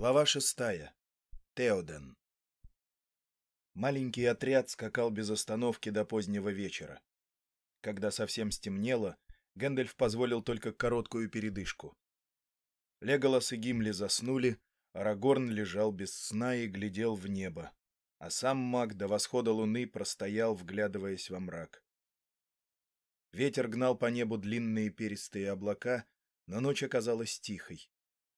Глава шестая. Теоден. Маленький отряд скакал без остановки до позднего вечера. Когда совсем стемнело, Гэндальф позволил только короткую передышку. Леголас и Гимли заснули, Арагорн лежал без сна и глядел в небо, а сам маг до восхода луны простоял, вглядываясь во мрак. Ветер гнал по небу длинные перистые облака, но ночь оказалась тихой.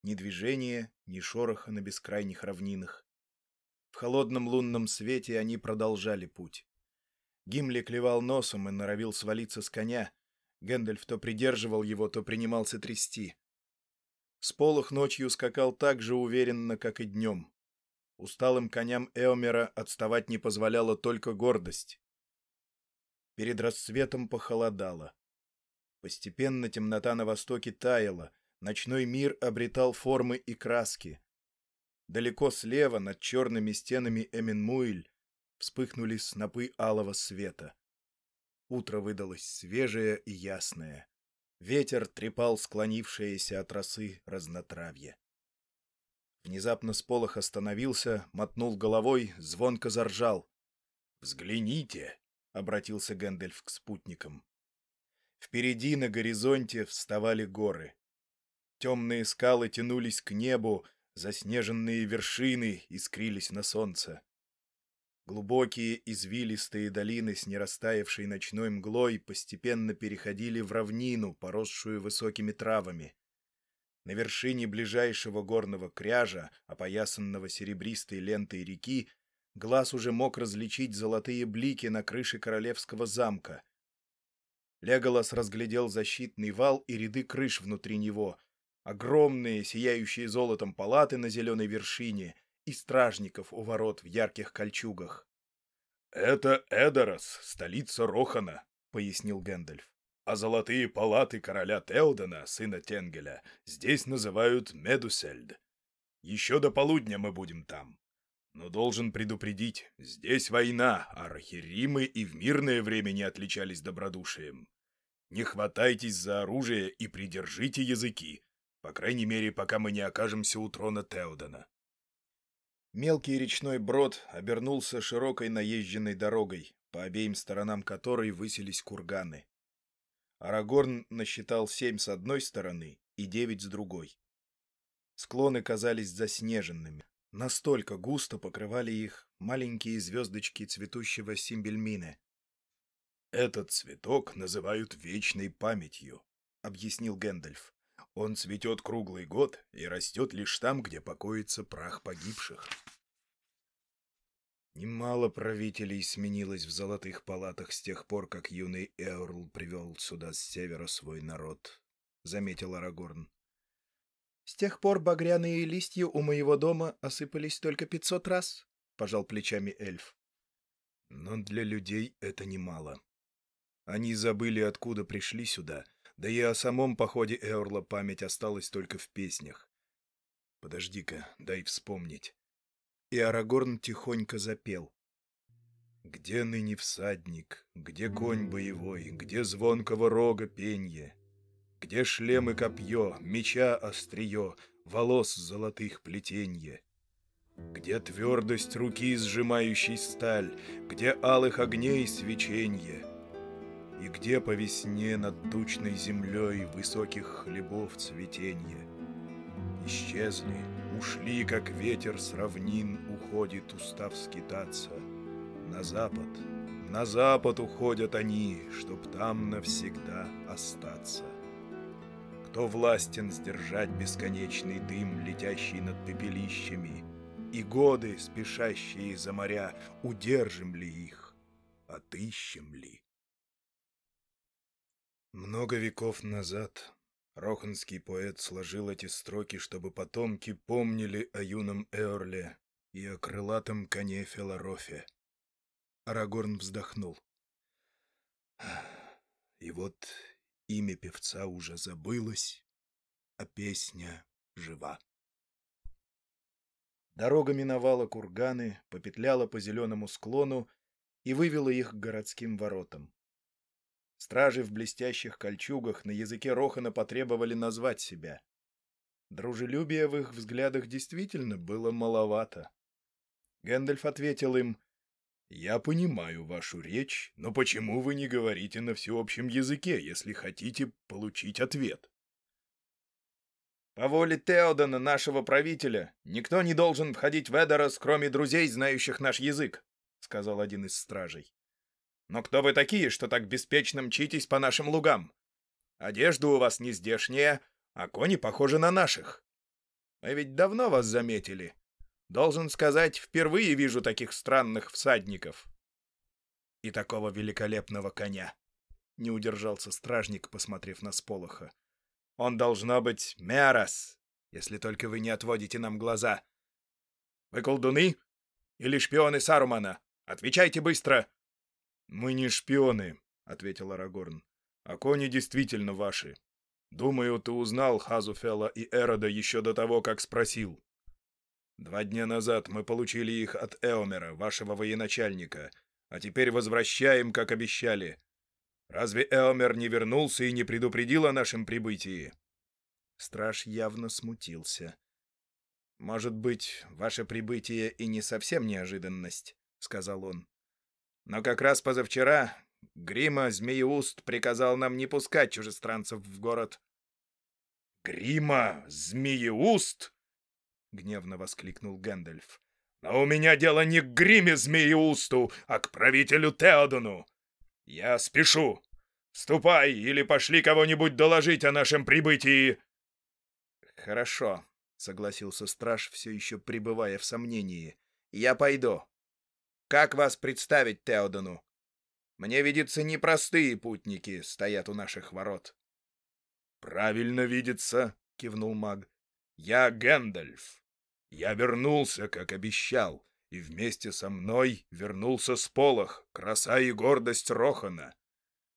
Ни движения, ни шороха на бескрайних равнинах. В холодном лунном свете они продолжали путь. Гимли клевал носом и норовил свалиться с коня. Гэндальф то придерживал его, то принимался трясти. Сполох ночью скакал так же уверенно, как и днем. Усталым коням Эомера отставать не позволяла только гордость. Перед рассветом похолодало. Постепенно темнота на востоке таяла — Ночной мир обретал формы и краски. Далеко слева, над черными стенами Эминмуиль, вспыхнули снопы алого света. Утро выдалось свежее и ясное. Ветер трепал склонившееся от росы разнотравье. Внезапно сполох остановился, мотнул головой, звонко заржал. «Взгляните!» — обратился Гэндальф к спутникам. Впереди на горизонте вставали горы. Темные скалы тянулись к небу, заснеженные вершины искрились на солнце. Глубокие извилистые долины с нерастаявшей ночной мглой постепенно переходили в равнину, поросшую высокими травами. На вершине ближайшего горного кряжа, опоясанного серебристой лентой реки, глаз уже мог различить золотые блики на крыше королевского замка. Леголас разглядел защитный вал и ряды крыш внутри него — огромные, сияющие золотом палаты на зеленой вершине и стражников у ворот в ярких кольчугах. «Это Эдорос, столица Рохана», — пояснил Гэндальф. «А золотые палаты короля Теодена, сына Тенгеля, здесь называют Медусельд. Еще до полудня мы будем там. Но должен предупредить, здесь война, а рахиримы и в мирное время не отличались добродушием. Не хватайтесь за оружие и придержите языки, по крайней мере, пока мы не окажемся у трона Теодена. Мелкий речной брод обернулся широкой наезженной дорогой, по обеим сторонам которой высились курганы. Арагорн насчитал семь с одной стороны и девять с другой. Склоны казались заснеженными. Настолько густо покрывали их маленькие звездочки цветущего симбельмины. «Этот цветок называют вечной памятью», — объяснил Гэндальф. Он цветет круглый год и растет лишь там, где покоится прах погибших. Немало правителей сменилось в золотых палатах с тех пор, как юный Эорл привел сюда с севера свой народ, — заметил Арагорн. — С тех пор багряные листья у моего дома осыпались только пятьсот раз, — пожал плечами эльф. Но для людей это немало. Они забыли, откуда пришли сюда, да и о самом походе Эорла память осталась только в песнях. Подожди-ка, дай вспомнить. И Арагорн тихонько запел. Где ныне всадник, где конь боевой, где звонкого рога пенье? Где шлем и копье, меча острие, волос золотых плетенье? Где твердость руки, сжимающей сталь, где алых огней свеченье? И где по весне над тучной землей Высоких хлебов цветенье? Исчезли, ушли, как ветер с равнин Уходит, устав скитаться. На запад, на запад уходят они, Чтоб там навсегда остаться. Кто властен сдержать бесконечный дым, Летящий над пепелищами, И годы, спешащие за моря, Удержим ли их, отыщем ли? Много веков назад роханский поэт сложил эти строки, чтобы потомки помнили о юном Эорле и о крылатом коне Феларофе. Арагорн вздохнул. И вот имя певца уже забылось, а песня жива. Дорога миновала курганы, попетляла по зеленому склону и вывела их к городским воротам. Стражи в блестящих кольчугах на языке Рохана потребовали назвать себя. Дружелюбия в их взглядах действительно было маловато. Гэндальф ответил им, «Я понимаю вашу речь, но почему вы не говорите на всеобщем языке, если хотите получить ответ?» «По воле Теодена, нашего правителя, никто не должен входить в Эдорос, кроме друзей, знающих наш язык», — сказал один из стражей. «Но кто вы такие, что так беспечно мчитесь по нашим лугам? Одежда у вас не здешняя, а кони похожи на наших. Мы ведь давно вас заметили. Должен сказать, впервые вижу таких странных всадников. И такого великолепного коня». Не удержался стражник, посмотрев на Сполоха. Он должно быть Мерас, если только вы не отводите нам глаза. Вы колдуны или шпионы Сарумана? Отвечайте быстро!» «Мы не шпионы», — ответил Арагорн. «А кони действительно ваши. Думаю, ты узнал Хазуфела и Эрода еще до того, как спросил. Два дня назад мы получили их от Эомера, вашего военачальника, а теперь возвращаем, как обещали. Разве Эомер не вернулся и не предупредил о нашем прибытии?» Страж явно смутился. «Может быть, ваше прибытие и не совсем неожиданность», — сказал он. «Но как раз позавчера Грима Змееуст приказал нам не пускать чужестранцев в город». «Грима Змееуст?» — гневно воскликнул Гэндальф. «Но у меня дело не к Гриме Змееусту, а к правителю Теодону. «Я спешу! Ступай или пошли кого-нибудь доложить о нашем прибытии!» «Хорошо», — согласился страж, все еще пребывая в сомнении. «Я пойду. Как вас представить Теодону? Мне видится, непростые путники стоят у наших ворот». «Правильно видится», — кивнул маг. «Я Гэндальф. Я вернулся, как обещал и вместе со мной вернулся Сполох, краса и гордость Рохана.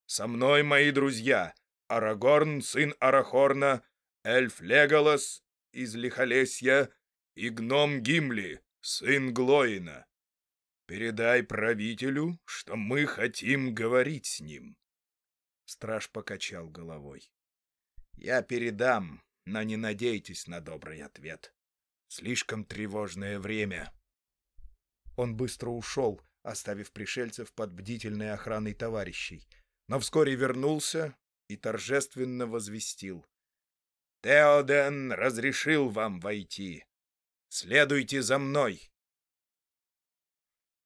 Со мной мои друзья Арагорн, сын Арахорна, эльф Леголас из Лихолесья и гном Гимли, сын Глоина. Передай правителю, что мы хотим говорить с ним. Страж покачал головой. Я передам, но не надейтесь на добрый ответ. Слишком тревожное время. Он быстро ушел, оставив пришельцев под бдительной охраной товарищей, но вскоре вернулся и торжественно возвестил. «Теоден разрешил вам войти. Следуйте за мной!»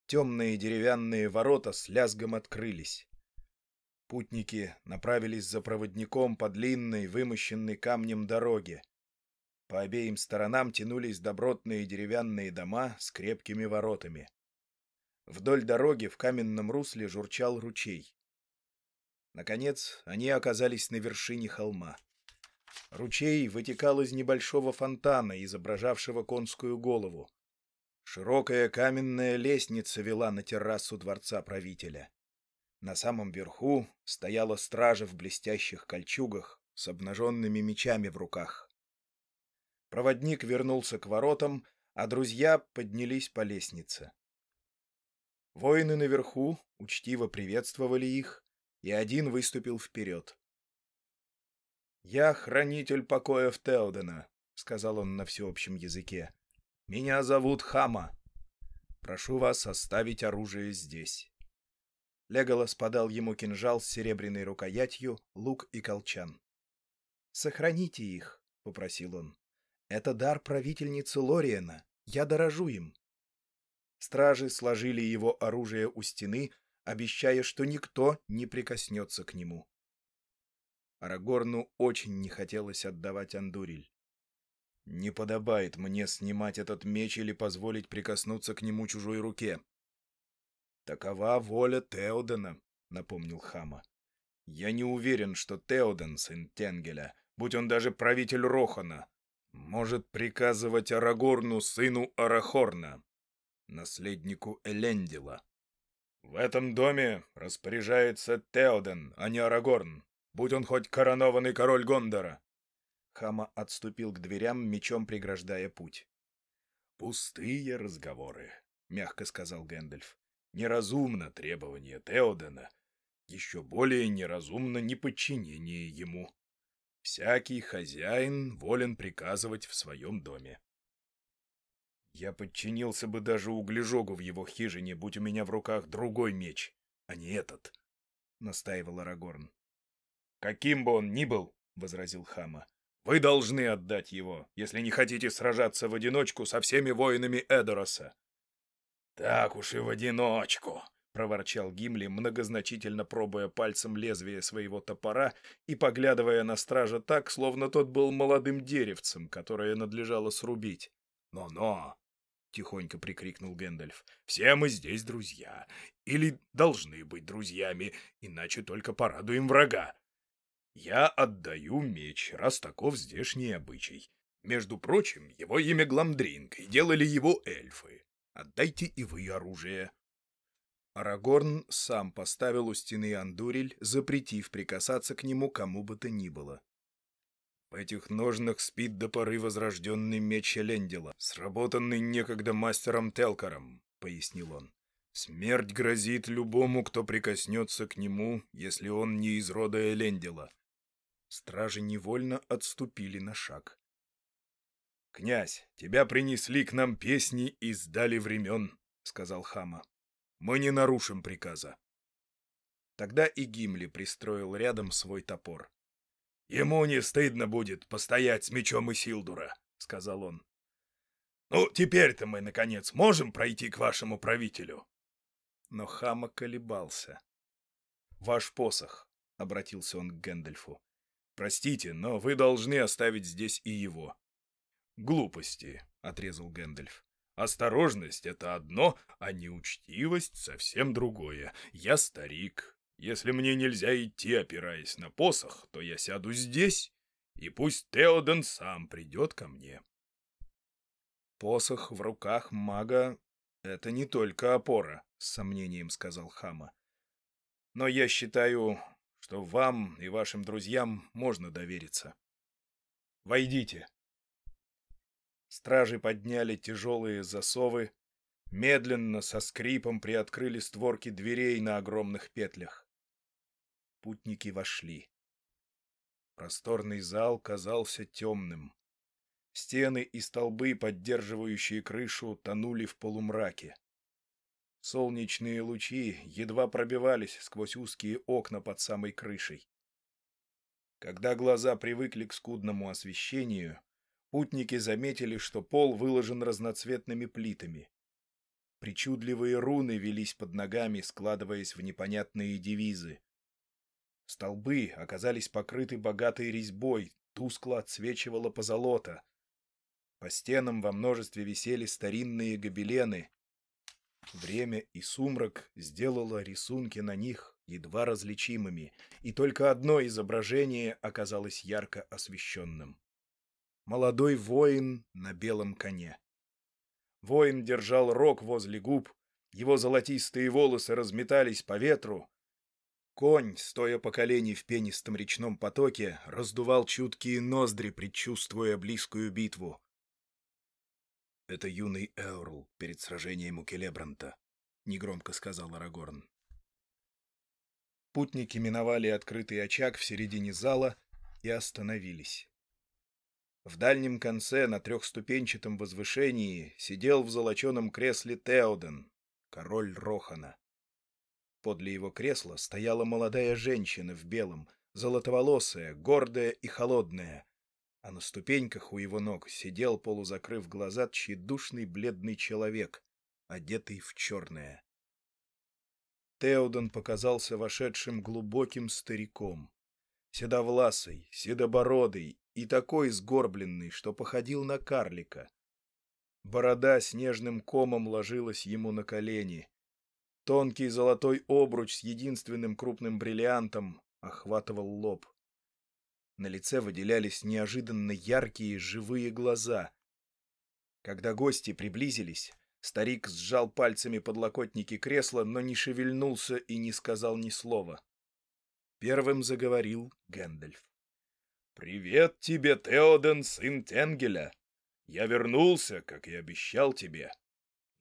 Темные деревянные ворота с лязгом открылись. Путники направились за проводником по длинной, вымощенной камнем дороге. По обеим сторонам тянулись добротные деревянные дома с крепкими воротами. Вдоль дороги в каменном русле журчал ручей. Наконец, они оказались на вершине холма. Ручей вытекал из небольшого фонтана, изображавшего конскую голову. Широкая каменная лестница вела на террасу дворца правителя. На самом верху стояла стража в блестящих кольчугах с обнаженными мечами в руках. Проводник вернулся к воротам, а друзья поднялись по лестнице. Воины наверху учтиво приветствовали их, и один выступил вперед. «Я хранитель покоев Теодена», — сказал он на всеобщем языке. «Меня зовут Хама. Прошу вас оставить оружие здесь». Леголас подал ему кинжал с серебряной рукоятью, лук и колчан. «Сохраните их», — попросил он. Это дар правительницы Лориена. Я дорожу им. Стражи сложили его оружие у стены, обещая, что никто не прикоснется к нему. Арагорну очень не хотелось отдавать Андуриль. «Не подобает мне снимать этот меч или позволить прикоснуться к нему чужой руке». «Такова воля Теодена», — напомнил Хама. «Я не уверен, что Теоден, сын Тенгеля, будь он даже правитель Рохана, может приказывать Арагорну, сыну Арахорна, наследнику Элендила. В этом доме распоряжается Теоден, а не Арагорн, будь он хоть коронованный король Гондора. Хама отступил к дверям, мечом преграждая путь. «Пустые разговоры», — мягко сказал Гэндальф. «Неразумно требование Теодена. Еще более неразумно неподчинение ему. Всякий хозяин волен приказывать в своем доме. Я подчинился бы даже углежогу в его хижине, будь у меня в руках другой меч, а не этот, — настаивал Арагорн. — Каким бы он ни был, — возразил Хама, — вы должны отдать его, если не хотите сражаться в одиночку со всеми воинами Эдороса. — Так уж и в одиночку, — проворчал Гимли, многозначительно пробуя пальцем лезвие своего топора и поглядывая на стража так, словно тот был молодым деревцем, которое надлежало срубить. «Но-но!» — тихонько прикрикнул Гэндальф. «Все мы здесь друзья. Или должны быть друзьями, иначе только порадуем врага. Я отдаю меч, раз таков здешний обычай. Между прочим, его имя Гламдринг, и делали его эльфы. Отдайте и вы оружие». Арагорн сам поставил у стены Андурель, запретив прикасаться к нему кому бы то ни было. В этих ножнах спит до поры возрожденный меч Элендила, сработанный некогда мастером Телкаром, — пояснил он. Смерть грозит любому, кто прикоснется к нему, если он не из рода Элендила. Стражи невольно отступили на шаг. — Князь, тебя принесли к нам песни из дали времен, — сказал Хама. — Мы не нарушим приказа. Тогда и Гимли пристроил рядом свой топор. «Ему не стыдно будет постоять с мечом Исилдура», — сказал он. «Ну, теперь-то мы, наконец, можем пройти к вашему правителю?» Но Хама колебался. «Ваш посох», — обратился он к Гэндальфу. «Простите, но вы должны оставить здесь и его». «Глупости», — отрезал Гэндальф. «Осторожность — это одно, а неучтивость — совсем другое. Я старик, если мне нельзя идти, опираясь на посох, то я сяду здесь, и пусть Теоден сам придет ко мне. Посох в руках мага — это не только опора, — с сомнением сказал Хама. Но я считаю, что вам и вашим друзьям можно довериться. Войдите. Стражи подняли тяжелые засовы, медленно, со скрипом приоткрыли створки дверей на огромных петлях. Путники вошли. Просторный зал казался темным. Стены и столбы, поддерживающие крышу, тонули в полумраке. Солнечные лучи едва пробивались сквозь узкие окна под самой крышей. Когда глаза привыкли к скудному освещению, путники заметили, что пол выложен разноцветными плитами. Причудливые руны велись под ногами, складываясь в непонятные девизы. Столбы оказались покрыты богатой резьбой, тускло отсвечивало позолота. По стенам во множестве висели старинные гобелены. Время и сумрак сделало рисунки на них едва различимыми, и только одно изображение оказалось ярко освещенным. Молодой воин на белом коне. Воин держал рог возле губ, его золотистые волосы разметались по ветру, Конь, стоя по колени в пенистом речном потоке, раздувал чуткие ноздри, предчувствуя близкую битву. «Это юный Эурл перед сражением у Келебранта», — негромко сказал Арагорн. Путники миновали открытый очаг в середине зала и остановились. В дальнем конце, на трехступенчатом возвышении, сидел в золоченом кресле Теоден, король Рохана. Подле его кресла стояла молодая женщина в белом, золотоволосая, гордая и холодная, а на ступеньках у его ног сидел, полузакрыв глаза, тщедушный бледный человек, одетый в черное. Теодон показался вошедшим глубоким стариком, седовласый, седобородый и такой сгорбленный, что походил на карлика. Борода снежным комом ложилась ему на колени, Тонкий золотой обруч с единственным крупным бриллиантом охватывал лоб. На лице выделялись неожиданно яркие живые глаза. Когда гости приблизились, старик сжал пальцами подлокотники кресла, но не шевельнулся и не сказал ни слова. Первым заговорил Гэндальф. «Привет тебе, Теоден, сын Тенгеля! Я вернулся, как и обещал тебе.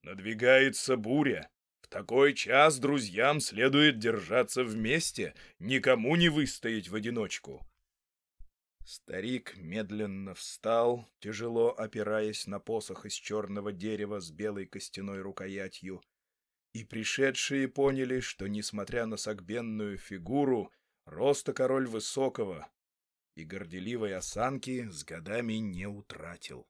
Надвигается буря такой час друзьям следует держаться вместе, никому не выстоять в одиночку. Старик медленно встал, тяжело опираясь на посох из черного дерева с белой костяной рукоятью, и пришедшие поняли, что, несмотря на согбенную фигуру, роста король высокого и горделивой осанки с годами не утратил.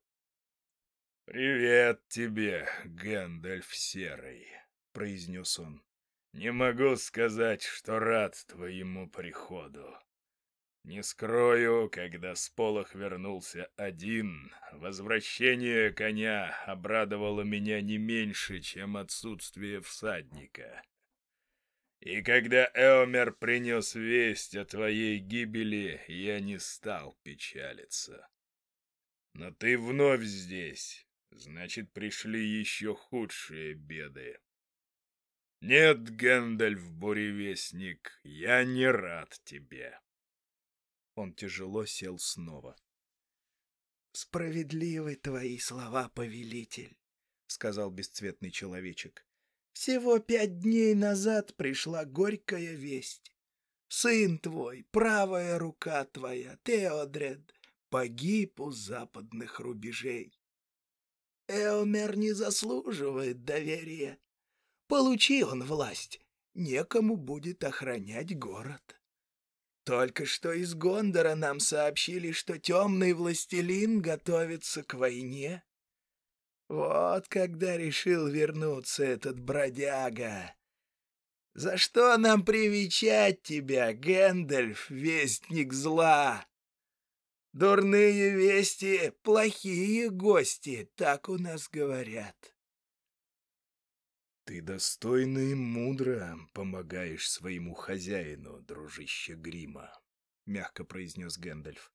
«Привет тебе, Гэндальф Серый», — произнес он. «Не могу сказать, что рад твоему приходу. Не скрою, когда Сполох вернулся один, возвращение коня обрадовало меня не меньше, чем отсутствие всадника. И когда Эомер принес весть о твоей гибели, я не стал печалиться. Но ты вновь здесь, значит, пришли еще худшие беды. Нет, Гэндальф, буревестник, я не рад тебе. Он тяжело сел снова. «Справедливы твои слова, повелитель», — сказал бесцветный человечек. «Всего пять дней назад пришла горькая весть. Сын твой, правая рука твоя, Теодред, погиб у западных рубежей. Эомер не заслуживает доверия. Получи он власть, некому будет охранять город. Только что из Гондора нам сообщили, что темный властелин готовится к войне. Вот когда решил вернуться этот бродяга. За что нам привечать тебя, Гэндальф, вестник зла? Дурные вести — плохие гости, так у нас говорят. «Ты достойно и мудро помогаешь своему хозяину, дружище Грима», — мягко произнес Гэндальф.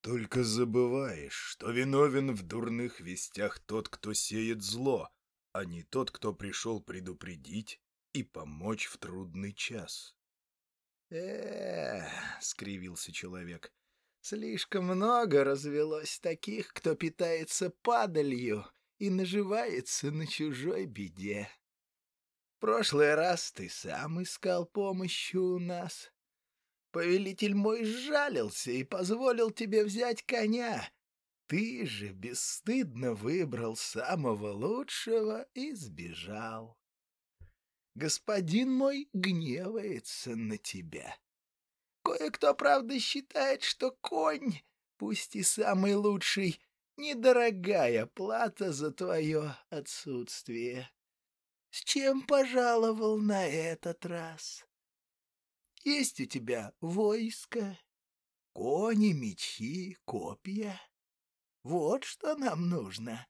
«Только забываешь, что виновен в дурных вестях тот, кто сеет зло, а не тот, кто пришел предупредить и помочь в трудный час». «Эх», — скривился человек, — «слишком много развелось таких, кто питается падалью» и наживается на чужой беде. В прошлый раз ты сам искал помощи у нас. Повелитель мой сжалился и позволил тебе взять коня. Ты же бесстыдно выбрал самого лучшего и сбежал. Господин мой гневается на тебя. Кое-кто, правда, считает, что конь, пусть и самый лучший, недорогая плата за твое отсутствие. С чем пожаловал на этот раз? Есть у тебя войско, кони, мечи, копья. Вот что нам нужно.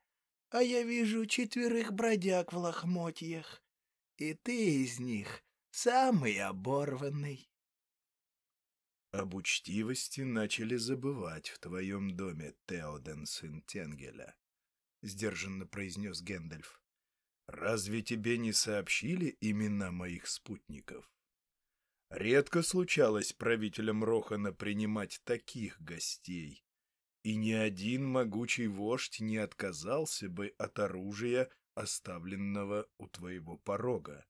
А я вижу четверых бродяг в лохмотьях, и ты из них самый оборванный. Об учтивости начали забывать в твоем доме, Теоден, сын Тенгеля, — сдержанно произнес Гэндальф. Разве тебе не сообщили имена моих спутников? Редко случалось правителям Рохана принимать таких гостей, и ни один могучий вождь не отказался бы от оружия, оставленного у твоего порога.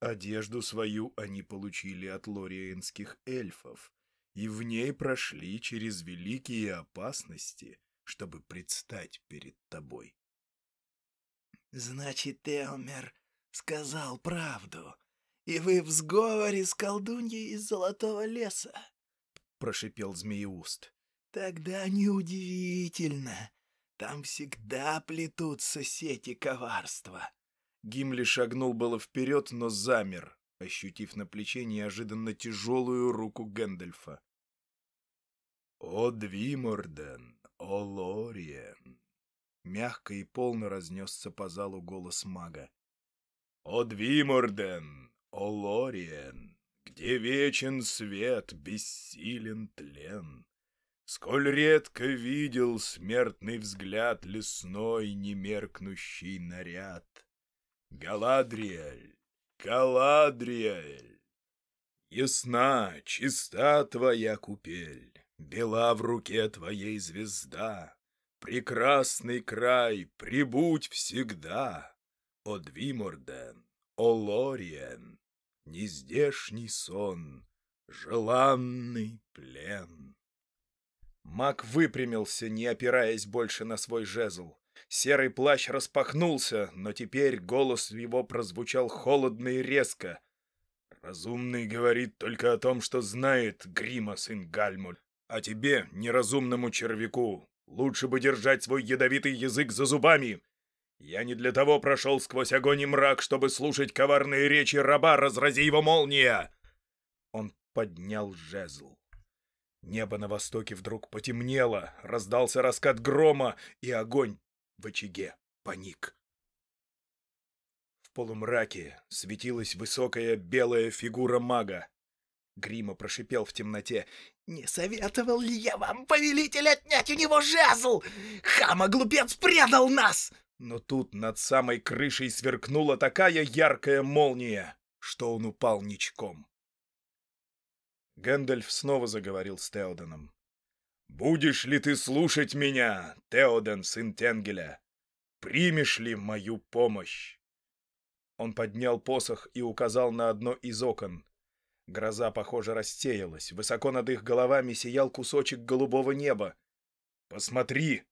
Одежду свою они получили от лориенских эльфов, и в ней прошли через великие опасности, чтобы предстать перед тобой. — Значит, Элмер сказал правду, и вы в сговоре с колдуньей из Золотого леса? — прошипел Змееуст. — Тогда неудивительно. Там всегда плетутся сети коварства. Гимли шагнул было вперед, но замер, ощутив на плече неожиданно тяжелую руку Гэндальфа. «О, Двиморден! О, Лориен!» Мягко и полно разнесся по залу голос мага. «О, Двиморден! О, Лориен! Где вечен свет, бессилен тлен!» Сколь редко видел смертный взгляд лесной немеркнущий наряд. Галадриэль, Галадриэль, Ясна, чиста твоя купель, Бела в руке твоей звезда, Прекрасный край, прибудь всегда, О Двиморден, о Лориен, Нездешний сон, желанный плен. Маг выпрямился, не опираясь больше на свой жезл. Серый плащ распахнулся, но теперь голос его прозвучал холодно и резко. «Разумный говорит только о том, что знает Грима, сын Гальмуль. А тебе, неразумному червяку, лучше бы держать свой ядовитый язык за зубами. Я не для того прошел сквозь огонь и мрак, чтобы слушать коварные речи раба, разрази его молния!» Он поднял жезл. Небо на востоке вдруг потемнело, раздался раскат грома, и огонь в очаге паник. В полумраке светилась высокая белая фигура мага. Грима прошипел в темноте. «Не советовал ли я вам, повелитель, отнять у него жезл? Хама-глупец предал нас!» Но тут над самой крышей сверкнула такая яркая молния, что он упал ничком. Гэндальф снова заговорил с Теоденом. «Будешь ли ты слушать меня, Теоден, сын Тенгеля? Примешь ли мою помощь?» Он поднял посох и указал на одно из окон. Гроза, похоже, рассеялась. Высоко над их головами сиял кусочек голубого неба. «Посмотри!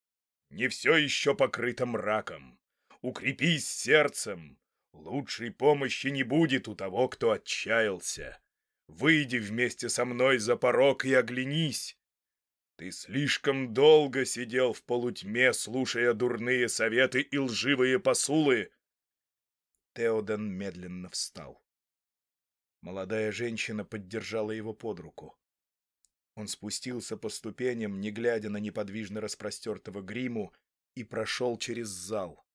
Не все еще покрыто мраком. Укрепись сердцем. Лучшей помощи не будет у того, кто отчаялся. Выйди вместе со мной за порог и оглянись. Ты слишком долго сидел в полутьме, слушая дурные советы и лживые посулы. Теоден медленно встал. Молодая женщина поддержала его под руку. Он спустился по ступеням, не глядя на неподвижно распростертого гриму, и прошел через зал.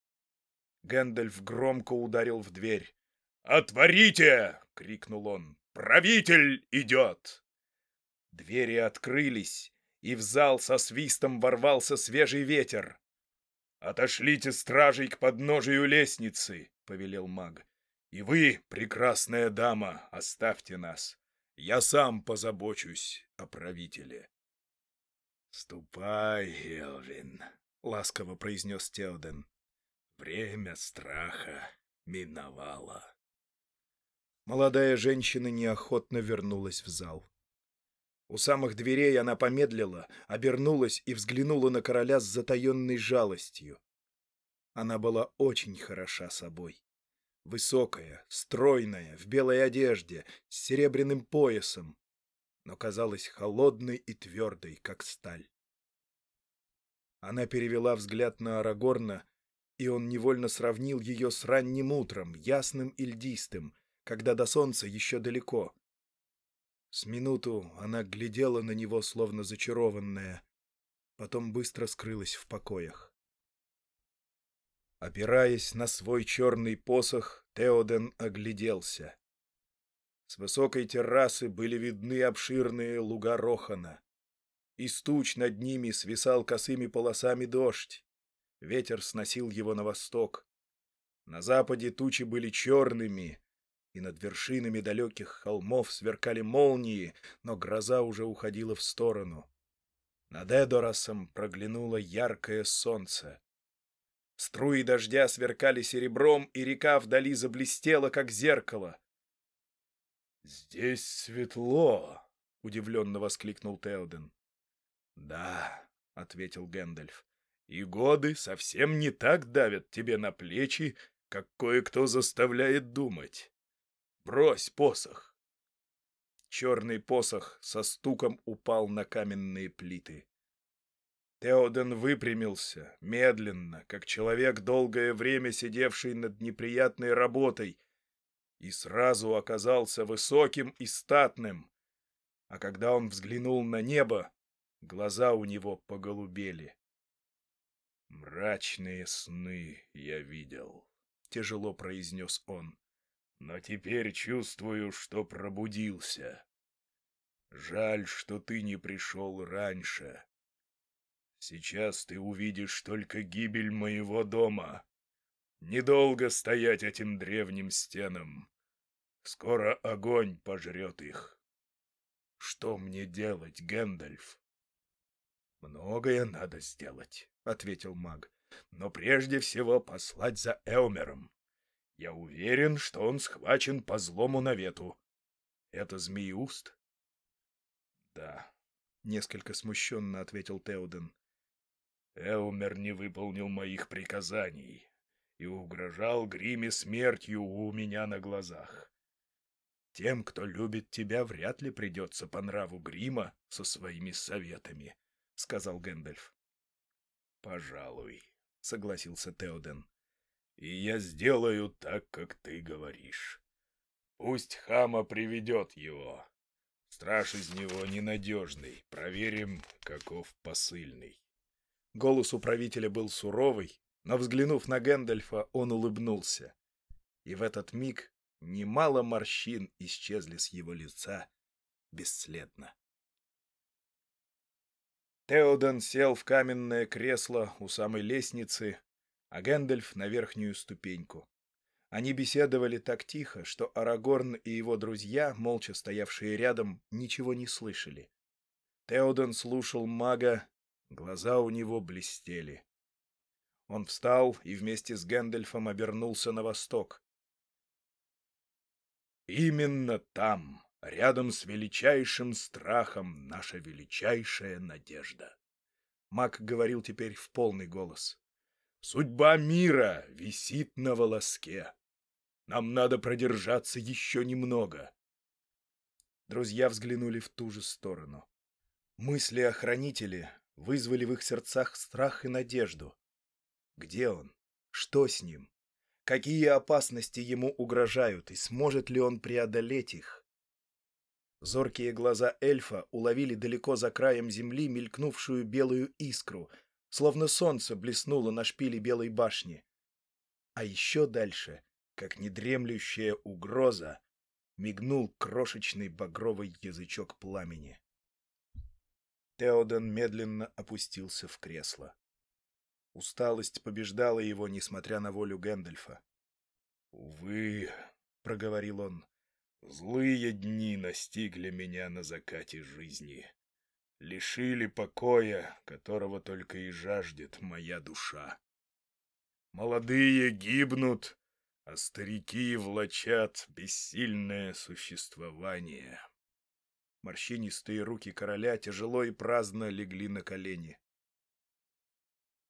Гэндальф громко ударил в дверь. «Отворите!» — крикнул он. Правитель идет!» Двери открылись, и в зал со свистом ворвался свежий ветер. «Отошлите стражей к подножию лестницы», — повелел маг. «И вы, прекрасная дама, оставьте нас. Я сам позабочусь о правителе». «Ступай, Элвин», — ласково произнес Теоден. «Время страха миновало». Молодая женщина неохотно вернулась в зал. У самых дверей она помедлила, обернулась и взглянула на короля с затаенной жалостью. Она была очень хороша собой. Высокая, стройная, в белой одежде, с серебряным поясом, но казалась холодной и твердой, как сталь. Она перевела взгляд на Арагорна, и он невольно сравнил ее с ранним утром, ясным и льдистым, когда до солнца еще далеко. С минуту она глядела на него, словно зачарованная, потом быстро скрылась в покоях. Опираясь на свой черный посох, Теоден огляделся. С высокой террасы были видны обширные луга Рохана. Из туч над ними свисал косыми полосами дождь. Ветер сносил его на восток. На западе тучи были черными, и над вершинами далеких холмов сверкали молнии, но гроза уже уходила в сторону. Над Эдорасом проглянуло яркое солнце. Струи дождя сверкали серебром, и река вдали заблестела, как зеркало. «Здесь светло!» — удивленно воскликнул Теоден. «Да», — ответил Гэндальф, — «и годы совсем не так давят тебе на плечи, как кое-кто заставляет думать. Брось посох!» Черный посох со стуком упал на каменные плиты. Теоден выпрямился, медленно, как человек, долгое время сидевший над неприятной работой, и сразу оказался высоким и статным. А когда он взглянул на небо, глаза у него поголубели. «Мрачные сны я видел», — тяжело произнес он но теперь чувствую, что пробудился. Жаль, что ты не пришел раньше. Сейчас ты увидишь только гибель моего дома. Недолго стоять этим древним стенам. Скоро огонь пожрет их. Что мне делать, Гэндальф? Многое надо сделать, — ответил маг. Но прежде всего послать за Элмером. Я уверен, что он схвачен по злому навету. Это змеиуст? Да. — несколько смущенно ответил Теоден. Эумер не выполнил моих приказаний и угрожал Гриме смертью у меня на глазах. Тем, кто любит тебя, вряд ли придется по нраву Грима со своими советами, — сказал Гэндальф. — Пожалуй, — согласился Теоден. — И я сделаю так, как ты говоришь. Пусть Хама приведет его. Страж из него ненадежный. Проверим, каков посыльный. Голос управителя был суровый, но, взглянув на Гэндальфа, он улыбнулся. И в этот миг немало морщин исчезли с его лица бесследно. Теоден сел в каменное кресло у самой лестницы, а Гэндальф на верхнюю ступеньку. Они беседовали так тихо, что Арагорн и его друзья, молча стоявшие рядом, ничего не слышали. Теоден слушал мага, глаза у него блестели. Он встал и вместе с Гэндальфом обернулся на восток. «Именно там, рядом с величайшим страхом, наша величайшая надежда». Маг говорил теперь в полный голос. «Судьба мира висит на волоске. Нам надо продержаться еще немного. Друзья взглянули в ту же сторону. Мысли о хранителе вызвали в их сердцах страх и надежду. Где он? Что с ним? Какие опасности ему угрожают, и сможет ли он преодолеть их? Зоркие глаза эльфа уловили далеко за краем земли мелькнувшую белую искру, словно солнце блеснуло на шпиле белой башни. А еще дальше как недремлющая угроза, мигнул крошечный багровый язычок пламени. Теоден медленно опустился в кресло. Усталость побеждала его, несмотря на волю Гэндальфа. «Увы», — проговорил он, — «злые дни настигли меня на закате жизни. Лишили покоя, которого только и жаждет моя душа. Молодые гибнут, а старики влачат бессильное существование. Морщинистые руки короля тяжело и праздно легли на колени.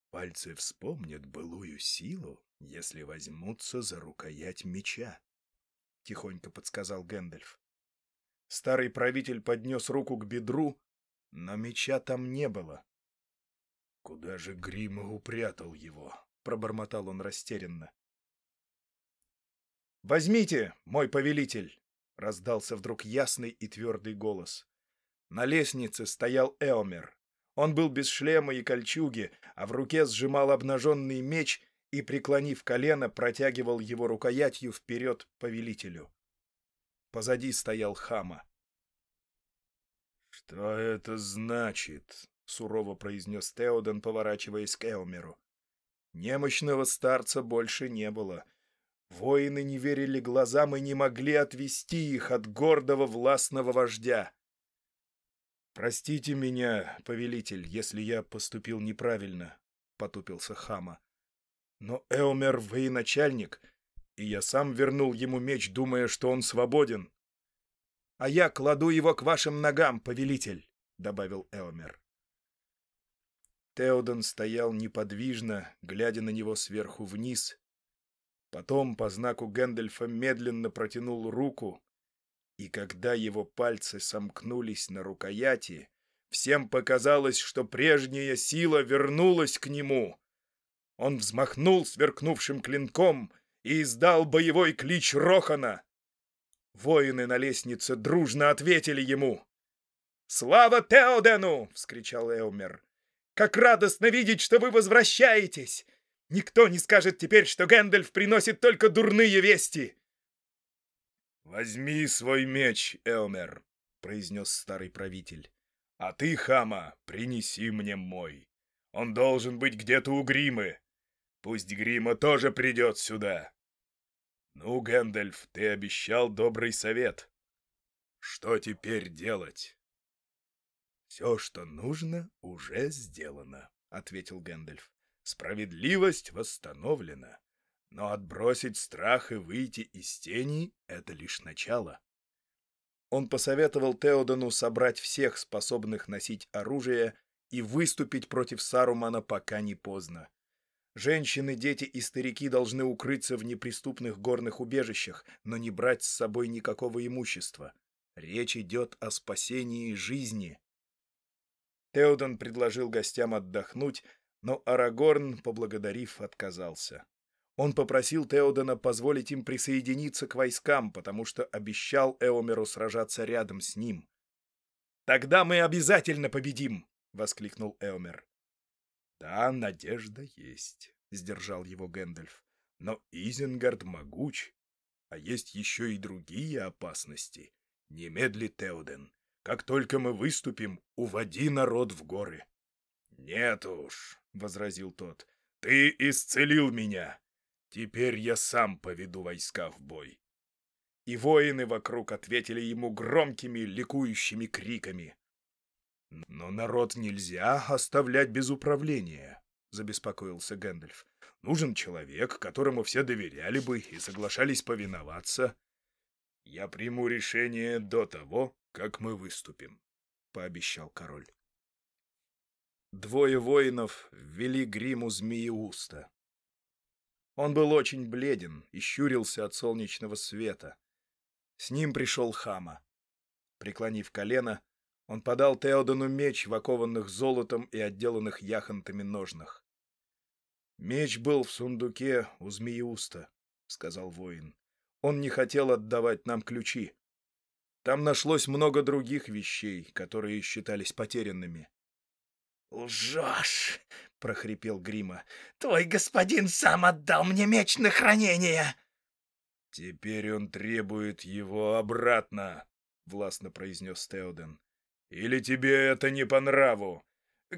Пальцы вспомнят былую силу, если возьмутся за рукоять меча, — тихонько подсказал Гэндальф. Старый правитель поднес руку к бедру, но меча там не было. — Куда же Грима упрятал его? — пробормотал он растерянно. «Возьмите, мой повелитель!» — раздался вдруг ясный и твердый голос. На лестнице стоял Эомер. Он был без шлема и кольчуги, а в руке сжимал обнаженный меч и, преклонив колено, протягивал его рукоятью вперед повелителю. Позади стоял Хама. «Что это значит?» — сурово произнес Теоден, поворачиваясь к Эомеру. Немощного старца больше не было — Воины не верили глазам и не могли отвести их от гордого властного вождя. «Простите меня, повелитель, если я поступил неправильно», — потупился Хама. «Но Эомер военачальник, и я сам вернул ему меч, думая, что он свободен». «А я кладу его к вашим ногам, повелитель», — добавил Эомер. Теодон стоял неподвижно, глядя на него сверху вниз, Потом по знаку Гэндальфа медленно протянул руку, и когда его пальцы сомкнулись на рукояти, всем показалось, что прежняя сила вернулась к нему. Он взмахнул сверкнувшим клинком и издал боевой клич Рохана. Воины на лестнице дружно ответили ему. «Слава Теодену!» — вскричал Эумер. «Как радостно видеть, что вы возвращаетесь! Никто не скажет теперь, что Гэндальф приносит только дурные вести!» «Возьми свой меч, Элмер», — произнес старый правитель. «А ты, Хама, принеси мне мой. Он должен быть где-то у Гримы. Пусть Грима тоже придет сюда». «Ну, Гэндальф, ты обещал добрый совет. Что теперь делать?» «Все, что нужно, уже сделано», — ответил Гэндальф. Справедливость восстановлена. Но отбросить страх и выйти из тени — это лишь начало. Он посоветовал Теодану собрать всех способных носить оружие и выступить против Сарумана, пока не поздно. Женщины, дети и старики должны укрыться в неприступных горных убежищах, но не брать с собой никакого имущества. Речь идет о спасении жизни. Теодан предложил гостям отдохнуть, но Арагорн, поблагодарив, отказался. Он попросил Теодена позволить им присоединиться к войскам, потому что обещал Эомеру сражаться рядом с ним. «Тогда мы обязательно победим!» — воскликнул Эомер. «Да, надежда есть», — сдержал его Гэндальф. «Но Изенгард могуч, а есть еще и другие опасности. Немедли, Теоден. Как только мы выступим, уводи народ в горы». «Нет уж», — возразил тот, — «ты исцелил меня. Теперь я сам поведу войска в бой». И воины вокруг ответили ему громкими, ликующими криками. «Но народ нельзя оставлять без управления», — забеспокоился Гэндальф. «Нужен человек, которому все доверяли бы и соглашались повиноваться». «Я приму решение до того, как мы выступим», — пообещал король. Двое воинов ввели гриму змееуста. Он был очень бледен и щурился от солнечного света. С ним пришел Хама. Преклонив колено, он подал Теодану меч в окованных золотом и отделанных яхонтами ножнах. «Меч был в сундуке у Змеиуста», — сказал воин. «Он не хотел отдавать нам ключи. Там нашлось много других вещей, которые считались потерянными». «Лжешь!» — прохрипел Грима. «Твой господин сам отдал мне меч на хранение!» «Теперь он требует его обратно», — властно произнес Теоден. «Или тебе это не по нраву?»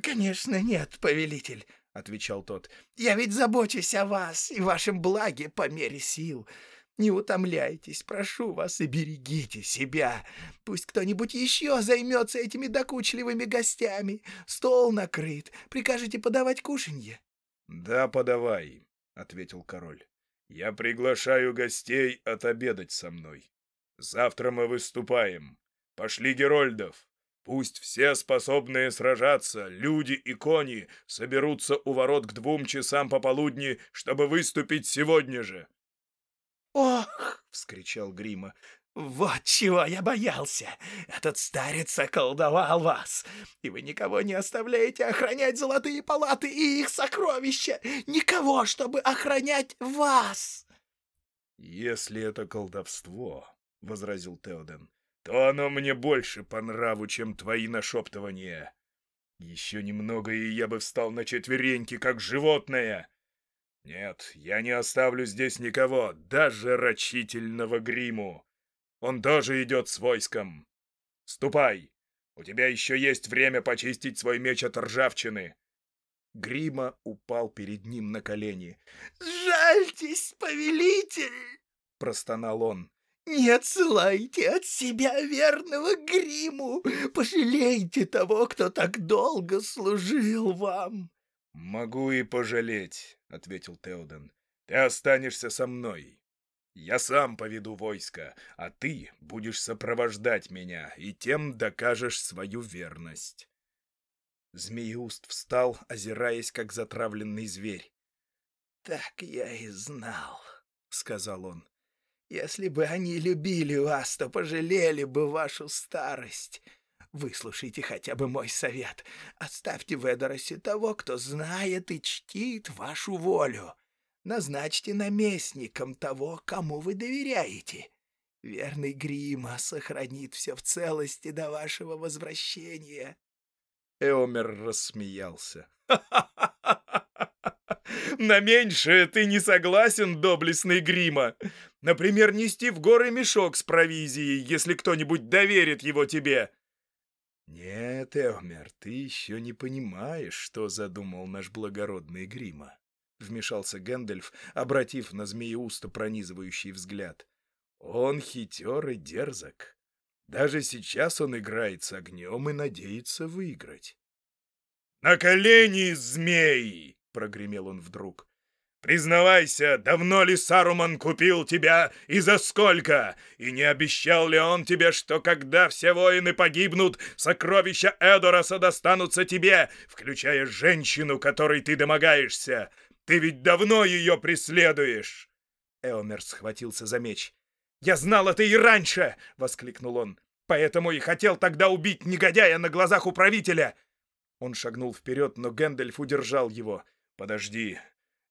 «Конечно нет, повелитель», — отвечал тот. «Я ведь забочусь о вас и вашем благе по мере сил. Не утомляйтесь, прошу вас, и берегите себя. Пусть кто-нибудь еще займется этими докучливыми гостями. Стол накрыт. Прикажете подавать кушанье?» «Да, подавай», — ответил король. «Я приглашаю гостей отобедать со мной. Завтра мы выступаем. Пошли Герольдов. Пусть все способные сражаться, люди и кони, соберутся у ворот к двум часам пополудни, чтобы выступить сегодня же. «Ох!» — вскричал Грима. «Вот чего я боялся! Этот старец околдовал вас, и вы никого не оставляете охранять золотые палаты и их сокровища! Никого, чтобы охранять вас!» «Если это колдовство, — возразил Теоден, — то оно мне больше по нраву, чем твои нашептывания. Еще немного, и я бы встал на четвереньки, как животное!» «Нет, я не оставлю здесь никого, даже рачительного гриму. Он тоже идет с войском. Ступай, у тебя еще есть время почистить свой меч от ржавчины». Грима упал перед ним на колени. «Жальтесь, повелитель!» — простонал он. «Не отсылайте от себя верного гриму! Пожалейте того, кто так долго служил вам!» «Могу и пожалеть», — ответил Теоден. «Ты останешься со мной. Я сам поведу войско, а ты будешь сопровождать меня и тем докажешь свою верность». Змеиуст встал, озираясь, как затравленный зверь. «Так я и знал», — сказал он. «Если бы они любили вас, то пожалели бы вашу старость. Выслушайте хотя бы мой совет. Оставьте в Эдоросе того, кто знает и чтит вашу волю. Назначьте наместником того, кому вы доверяете. Верный Грима сохранит все в целости до вашего возвращения. Эомер рассмеялся. «На меньшее ты не согласен, доблестный Грима? Например, нести в горы мешок с провизией, если кто-нибудь доверит его тебе?» «Нет, Эомер, ты еще не понимаешь, что задумал наш благородный Грима», — вмешался Гэндальф, обратив на змееуста пронизывающий взгляд. «Он хитер и дерзок. Даже сейчас он играет с огнем и надеется выиграть». «На колени, змей!» — прогремел он вдруг. Признавайся, давно ли Саруман купил тебя и за сколько? И не обещал ли он тебе, что когда все воины погибнут, сокровища Эдораса достанутся тебе, включая женщину, которой ты домогаешься? Ты ведь давно ее преследуешь!» Эомер схватился за меч. «Я знал это и раньше!» — воскликнул он. «Поэтому и хотел тогда убить негодяя на глазах у правителя!» Он шагнул вперед, но Гэндальф удержал его. «Подожди,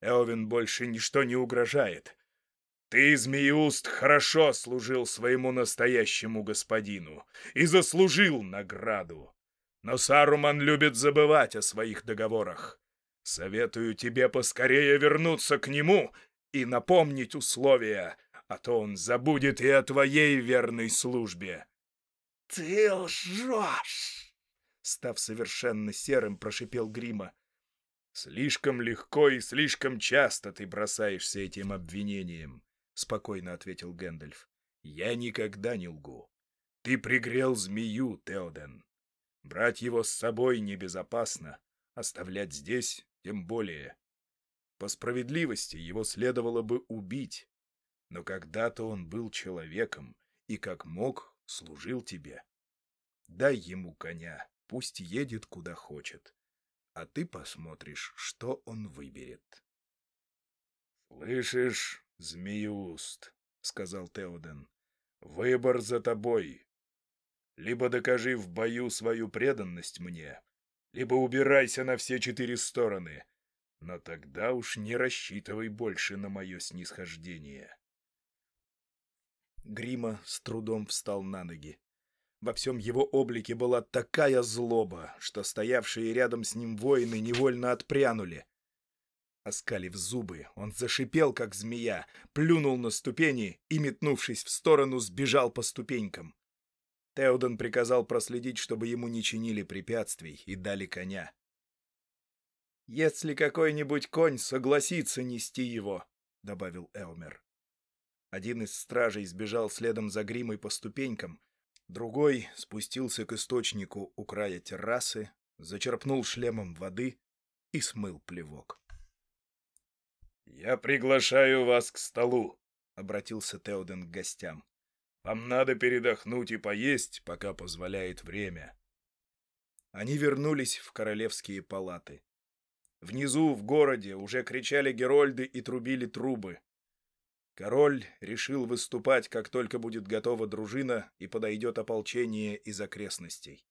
Элвин больше ничто не угрожает. Ты, Змеиуст, хорошо служил своему настоящему господину и заслужил награду. Но Саруман любит забывать о своих договорах. Советую тебе поскорее вернуться к нему и напомнить условия, а то он забудет и о твоей верной службе. — Ты лжешь! — став совершенно серым, прошипел Грима. «Слишком легко и слишком часто ты бросаешься этим обвинением», — спокойно ответил Гэндальф. «Я никогда не лгу. Ты пригрел змею, Теоден. Брать его с собой небезопасно, оставлять здесь тем более. По справедливости его следовало бы убить, но когда-то он был человеком и, как мог, служил тебе. Дай ему коня, пусть едет куда хочет а ты посмотришь, что он выберет. «Слышишь, змеюст», — сказал Теоден, — «выбор за тобой. Либо докажи в бою свою преданность мне, либо убирайся на все четыре стороны, но тогда уж не рассчитывай больше на мое снисхождение». Грима с трудом встал на ноги. Во всем его облике была такая злоба, что стоявшие рядом с ним воины невольно отпрянули. Оскалив зубы, он зашипел, как змея, плюнул на ступени и, метнувшись в сторону, сбежал по ступенькам. Теоден приказал проследить, чтобы ему не чинили препятствий и дали коня. «Если какой-нибудь конь согласится нести его», — добавил Элмер. Один из стражей сбежал следом за гримой по ступенькам, Другой спустился к источнику у края террасы, зачерпнул шлемом воды и смыл плевок. «Я приглашаю вас к столу», — обратился Теоден к гостям. «Вам надо передохнуть и поесть, пока позволяет время». Они вернулись в королевские палаты. Внизу, в городе, уже кричали герольды и трубили трубы. Король решил выступать, как только будет готова дружина и подойдет ополчение из окрестностей.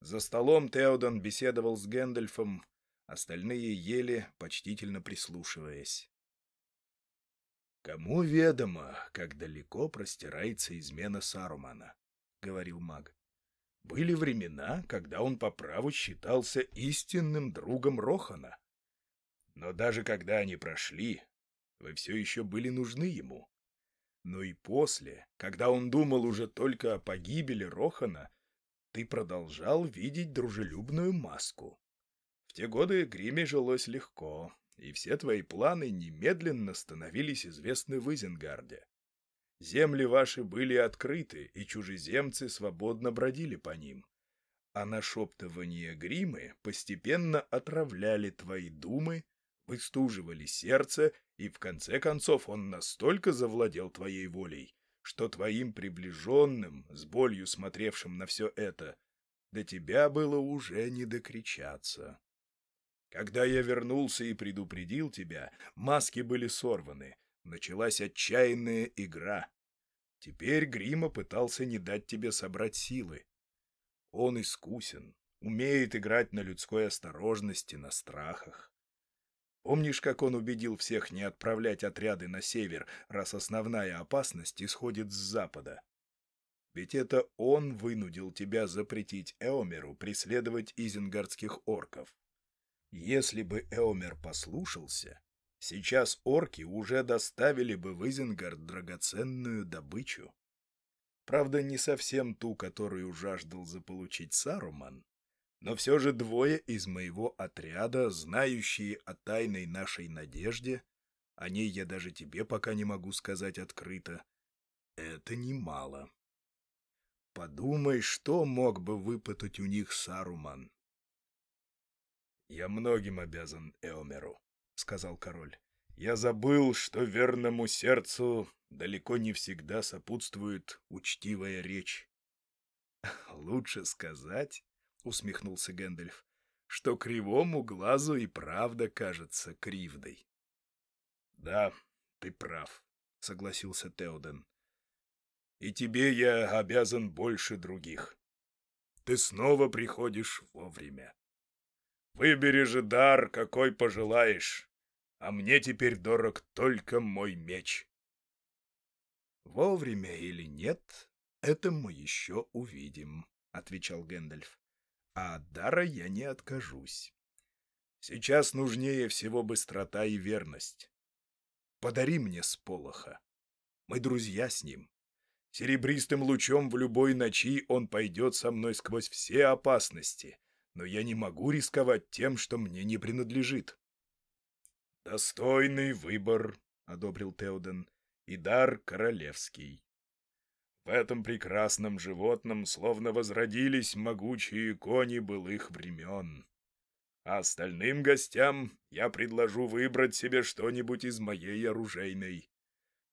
За столом Теодон беседовал с Гэндальфом, остальные ели, почтительно прислушиваясь. «Кому ведомо, как далеко простирается измена Сарумана?» — говорил маг. «Были времена, когда он по праву считался истинным другом Рохана. Но даже когда они прошли, вы все еще были нужны ему. Но и после, когда он думал уже только о погибели Рохана, ты продолжал видеть дружелюбную маску. В те годы Гриме жилось легко, и все твои планы немедленно становились известны в Изенгарде. Земли ваши были открыты, и чужеземцы свободно бродили по ним. А нашептывания Гримы постепенно отравляли твои думы выстуживали сердце, и в конце концов он настолько завладел твоей волей, что твоим приближенным, с болью смотревшим на все это, до тебя было уже не докричаться. Когда я вернулся и предупредил тебя, маски были сорваны, началась отчаянная игра. Теперь Грима пытался не дать тебе собрать силы. Он искусен, умеет играть на людской осторожности, на страхах. Помнишь, как он убедил всех не отправлять отряды на север, раз основная опасность исходит с запада? Ведь это он вынудил тебя запретить Эомеру преследовать изенгардских орков. Если бы Эомер послушался, сейчас орки уже доставили бы в Изенгард драгоценную добычу. Правда, не совсем ту, которую жаждал заполучить Саруман, но все же двое из моего отряда, знающие о тайной нашей надежде, о ней я даже тебе пока не могу сказать открыто, это немало. Подумай, что мог бы выпытать у них Саруман. «Я многим обязан Эомеру», — сказал король. я забыл, что верному сердцу далеко не всегда сопутствует учтивая речь. «Лучше сказать, — усмехнулся Гэндальф, — что кривому глазу и правда кажется кривдой». «Да, ты прав», — согласился Теоден. «И тебе я обязан больше других. Ты снова приходишь вовремя. Выбери же дар, какой пожелаешь, а мне теперь дорог только мой меч». «Вовремя или нет, это мы еще увидим», — отвечал Гэндальф. «А от дара я не откажусь. Сейчас нужнее всего быстрота и верность. Подари мне сполоха. Мы друзья с ним. Серебристым лучом в любой ночи он пойдет со мной сквозь все опасности, но я не могу рисковать тем, что мне не принадлежит. «Достойный выбор», — одобрил Теоден, — «и дар королевский». В этом прекрасном животном словно возродились могучие кони былых времен. А остальным гостям я предложу выбрать себе что-нибудь из моей оружейной.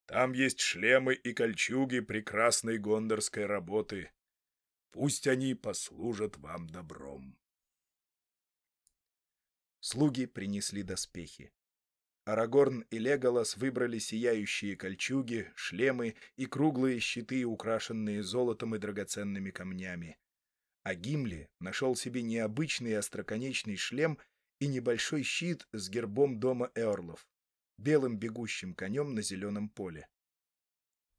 Там есть шлемы и кольчуги прекрасной гондорской работы. Пусть они послужат вам добром. Слуги принесли доспехи. Арагорн и Леголас выбрали сияющие кольчуги, шлемы и круглые щиты, украшенные золотом и драгоценными камнями а Гимли нашел себе необычный остроконечный шлем и небольшой щит с гербом дома Эорлов, белым бегущим конем на зеленом поле.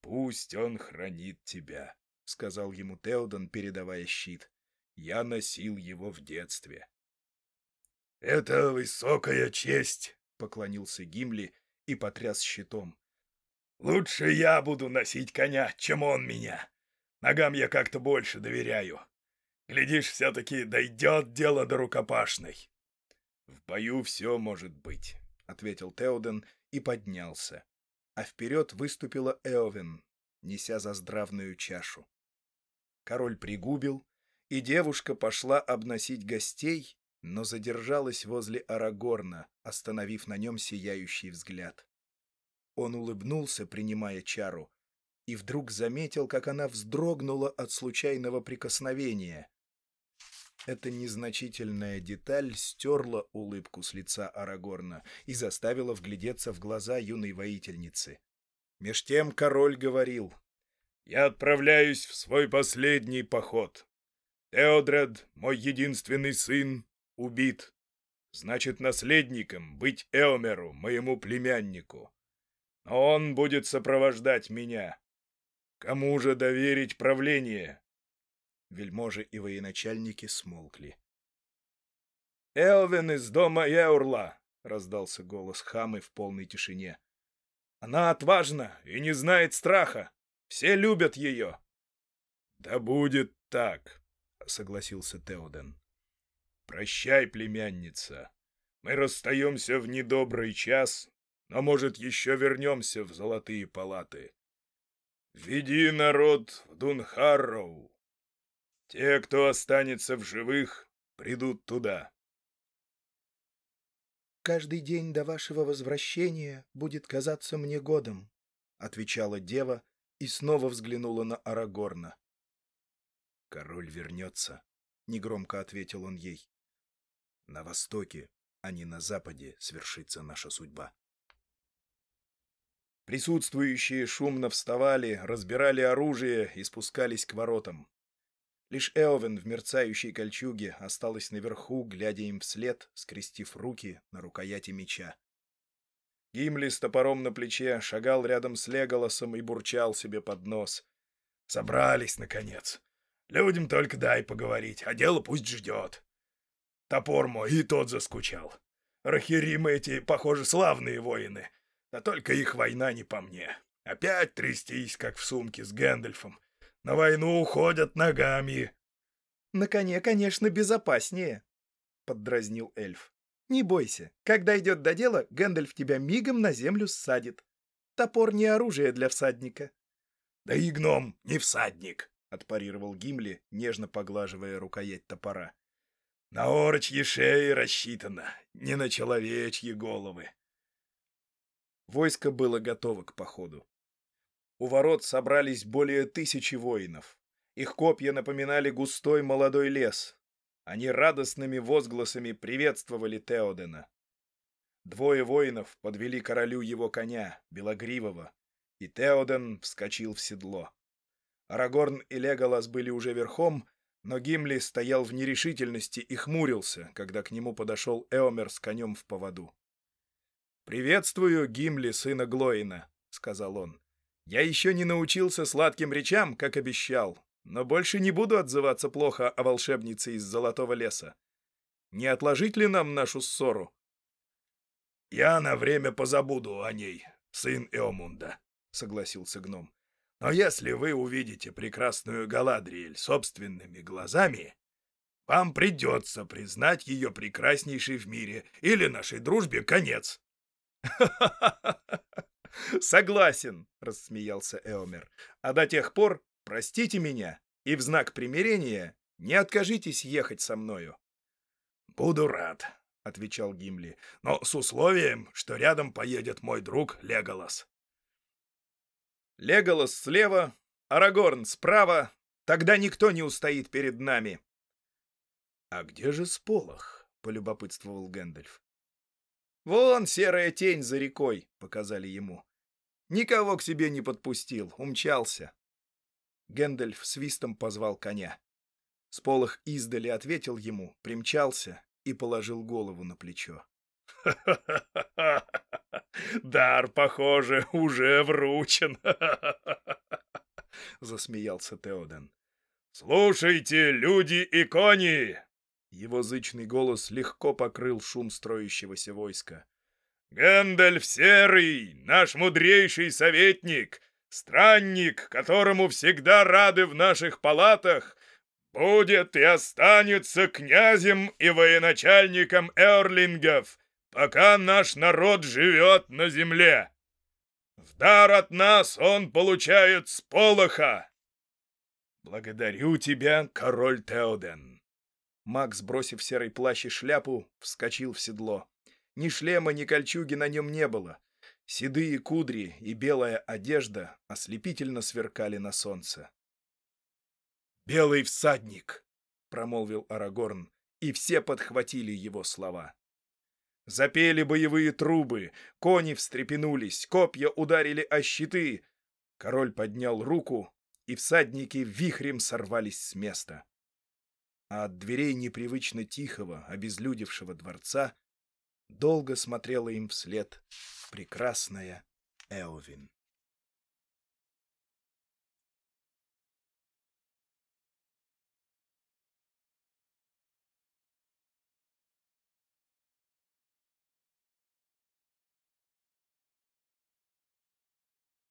«Пусть он хранит тебя», — сказал ему Теодон, передавая щит. «Я носил его в детстве». «Это высокая честь», — поклонился Гимли и потряс щитом. «Лучше я буду носить коня, чем он меня. Ногам я как-то больше доверяю. Глядишь, все-таки дойдет дело до рукопашной. — В бою все может быть, — ответил Теоден и поднялся. А вперед выступила Эовен, неся заздравную чашу. Король пригубил, и девушка пошла обносить гостей, но задержалась возле Арагорна, остановив на нем сияющий взгляд. Он улыбнулся, принимая чару, и вдруг заметил, как она вздрогнула от случайного прикосновения. Эта незначительная деталь стерла улыбку с лица Арагорна и заставила вглядеться в глаза юной воительницы. Меж тем король говорил. «Я отправляюсь в свой последний поход. Теодред, мой единственный сын, убит. Значит, наследником быть Эомеру, моему племяннику. Но он будет сопровождать меня. Кому же доверить правление?» Вельможи и военачальники смолкли. «Элвин из дома Эурла!» — раздался голос Хамы в полной тишине. «Она отважна и не знает страха. Все любят ее». «Да будет так», — согласился Теоден. «Прощай, племянница. Мы расстаемся в недобрый час, но, может, еще вернемся в золотые палаты. Веди народ в Дунхарроу, те, кто останется в живых, придут туда. «Каждый день до вашего возвращения будет казаться мне годом», — отвечала дева и снова взглянула на Арагорна. «Король вернется», — негромко ответил он ей. «На востоке, а не на западе, свершится наша судьба». Присутствующие шумно вставали, разбирали оружие и спускались к воротам. Лишь Эовен в мерцающей кольчуге осталась наверху, глядя им вслед, скрестив руки на рукояти меча. Гимли с топором на плече шагал рядом с Леголосом и бурчал себе под нос. «Собрались, наконец. Людям только дай поговорить, а дело пусть ждет. Топор мой и тот заскучал. Рахиримы эти, похоже, славные воины, да только их война не по мне. Опять трястись, как в сумке с Гэндальфом, на войну уходят ногами. — На коне, конечно, безопаснее, — поддразнил эльф. — Не бойся, когда идет до дела, Гэндальф тебя мигом на землю ссадит. Топор не оружие для всадника. — Да и гном не всадник, — отпарировал Гимли, нежно поглаживая рукоять топора. — На орочьи шеи рассчитано, не на человечьи головы. Войско было готово к походу. У ворот собрались более тысячи воинов. Их копья напоминали густой молодой лес. Они радостными возгласами приветствовали Теодена. Двое воинов подвели королю его коня, Белогривого, и Теоден вскочил в седло. Арагорн и Леголас были уже верхом, но Гимли стоял в нерешительности и хмурился, когда к нему подошел Эомер с конем в поводу. «Приветствую, Гимли, сына Глоина», — сказал он. «Я еще не научился сладким речам, как обещал, но больше не буду отзываться плохо о волшебнице из Золотого леса. Не отложить ли нам нашу ссору?» «Я на время позабуду о ней, сын Эомунда», — согласился гном. Но если вы увидите прекрасную Галадриэль собственными глазами, вам придется признать ее прекраснейшей в мире, или нашей дружбе конец. «Согласен», — рассмеялся Эомер. «А до тех пор простите меня и в знак примирения не откажитесь ехать со мною». «Буду рад», — отвечал Гимли, — «но с условием, что рядом поедет мой друг Леголас». Леголас слева, Арагорн справа, тогда никто не устоит перед нами. — А где же Сполох? — полюбопытствовал Гэндальф. — Вон серая тень за рекой, — показали ему. Никого к себе не подпустил, умчался. Гэндальф свистом позвал коня. Сполох издали ответил ему, примчался и положил голову на плечо. Дар, похоже, уже вручен. Засмеялся Теоден. Слушайте, люди и кони! Его зычный голос легко покрыл шум строящегося войска. Гэндальф Серый, наш мудрейший советник, странник, которому всегда рады в наших палатах, будет и останется князем и военачальником Эрлингов, пока наш народ живет на земле. В дар от нас он получает сполоха. Благодарю тебя, король Теоден. Макс, бросив серый плащ и шляпу, вскочил в седло. Ни шлема, ни кольчуги на нем не было. Седые кудри и белая одежда ослепительно сверкали на солнце. «Белый всадник!» — промолвил Арагорн, и все подхватили его слова. Запели боевые трубы, кони встрепенулись, копья ударили о щиты. Король поднял руку, и всадники вихрем сорвались с места. А от дверей непривычно тихого, обезлюдевшего дворца долго смотрела им вслед прекрасная Эовин.